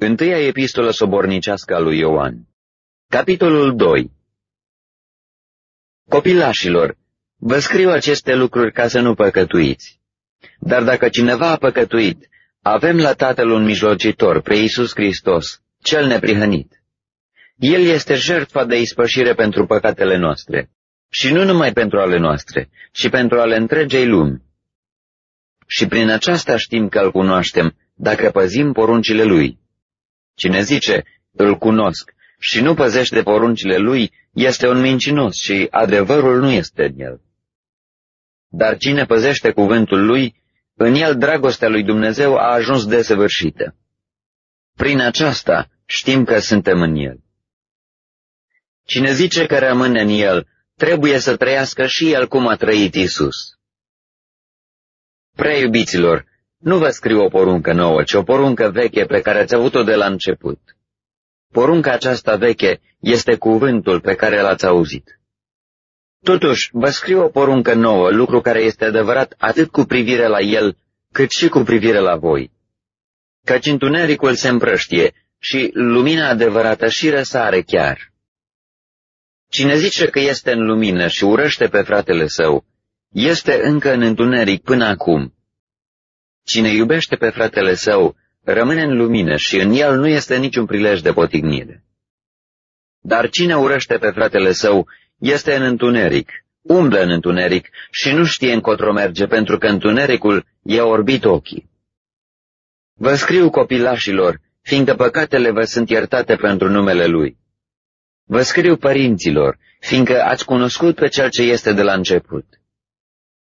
Întâia epistolă sobornicească a lui Ioan Capitolul 2 Copilașilor, vă scriu aceste lucruri ca să nu păcătuiți. Dar dacă cineva a păcătuit, avem la Tatăl un mijlocitor, pre Iisus Hristos, cel neprihănit. El este jertfa de ispășire pentru păcatele noastre, și nu numai pentru ale noastre, ci pentru ale întregei lumi. Și prin aceasta știm că îl cunoaștem, dacă păzim poruncile lui. Cine zice, îl cunosc, și nu păzește poruncile lui, este un mincinos și adevărul nu este în el. Dar cine păzește cuvântul lui, în el dragostea lui Dumnezeu a ajuns desăvârșită. Prin aceasta știm că suntem în el. Cine zice că rămâne în el, trebuie să trăiască și el cum a trăit Isus. Preiubiților, nu vă scriu o poruncă nouă, ci o poruncă veche pe care ați avut-o de la început. Porunca aceasta veche este cuvântul pe care l-ați auzit. Totuși, vă scriu o poruncă nouă, lucru care este adevărat atât cu privire la el, cât și cu privire la voi. Căci întunericul se împrăștie și lumina adevărată și răsare chiar. Cine zice că este în lumină și urăște pe fratele său, este încă în întuneric până acum. Cine iubește pe fratele său, rămâne în lumină și în el nu este niciun prilej de potignire. Dar cine urăște pe fratele său este în întuneric, umblă în întuneric și nu știe încotro merge pentru că întunericul i-a orbit ochii. Vă scriu copilașilor, fiindcă păcatele vă sunt iertate pentru numele Lui. Vă scriu părinților, fiindcă ați cunoscut pe Cel ce este de la început.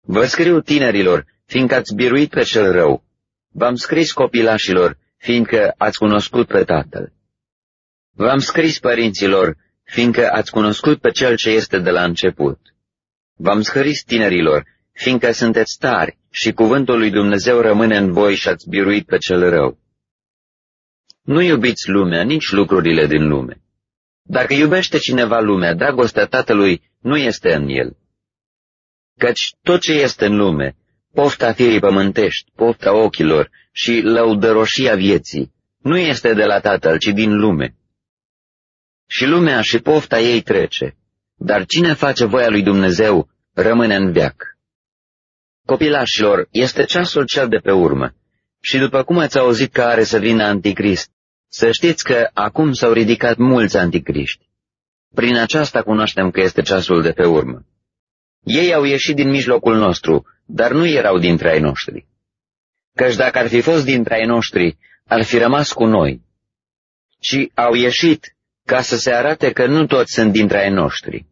Vă scriu tinerilor, fiindcă ați biruit pe cel rău. V-am scris copilașilor, fiindcă ați cunoscut pe Tatăl. V-am scris părinților, fiindcă ați cunoscut pe Cel ce este de la început. V-am scris tinerilor, fiindcă sunteți tari și cuvântul lui Dumnezeu rămâne în voi și ați biruit pe cel rău. Nu iubiți lumea, nici lucrurile din lume. Dacă iubește cineva lumea, dragostea Tatălui nu este în el. Căci tot ce este în lume, pofta firii pământești, pofta ochilor și lăudăroșia vieții, nu este de la Tatăl, ci din lume. Și lumea și pofta ei trece, dar cine face voia lui Dumnezeu rămâne în veac. Copilașilor, este ceasul cel de pe urmă, și după cum ați auzit că are să vină anticrist, să știți că acum s-au ridicat mulți anticriști. Prin aceasta cunoaștem că este ceasul de pe urmă. Ei au ieșit din mijlocul nostru, dar nu erau dintre ai noștri. Căci dacă ar fi fost dintre ai noștri, ar fi rămas cu noi. Ci au ieșit ca să se arate că nu toți sunt dintre ai noștri.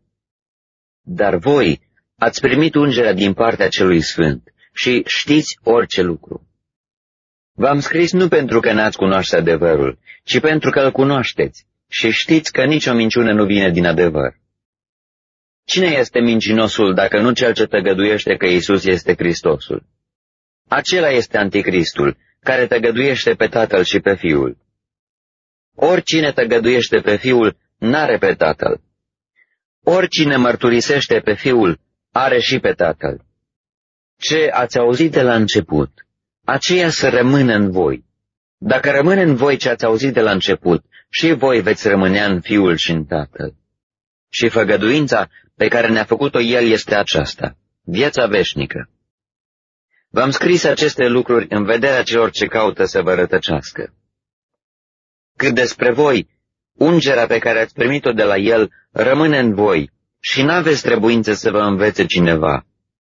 Dar voi ați primit ungerea din partea celui sfânt și știți orice lucru. V-am scris nu pentru că n-ați cunoaște adevărul, ci pentru că îl cunoașteți și știți că nicio minciună nu vine din adevăr. Cine este mincinosul dacă nu cel ce tăgăduiește că Isus este Hristosul? Acela este anticristul, care tăgăduiește pe Tatăl și pe Fiul. Oricine tăgăduiește pe Fiul, n-are pe Tatăl. Oricine mărturisește pe Fiul, are și pe Tatăl. Ce ați auzit de la început, aceea să rămână în voi. Dacă rămâne în voi ce ați auzit de la început, și voi veți rămânea în Fiul și în Tatăl. Și făgăduința pe care ne-a făcut-o El este aceasta, viața veșnică. V-am scris aceste lucruri în vederea celor ce caută să vă rătăcească. Cât despre voi, ungerea pe care ați primit-o de la El rămâne în voi și n-aveți trebuință să vă învețe cineva,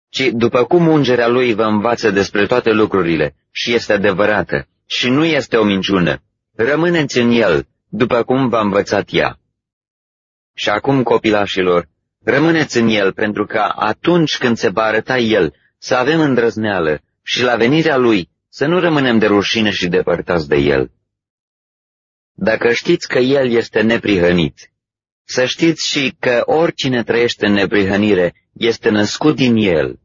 ci după cum ungerea Lui vă învață despre toate lucrurile și este adevărată și nu este o minciună, rămâneți în El, după cum v-a învățat ea. Și acum, copilașilor, rămâneți în El, pentru că atunci când se va arăta El, să avem îndrăzneală și la venirea Lui să nu rămânem de rușine și depărtați de El. Dacă știți că El este neprihănit, să știți și că oricine trăiește în neprihănire este născut din El.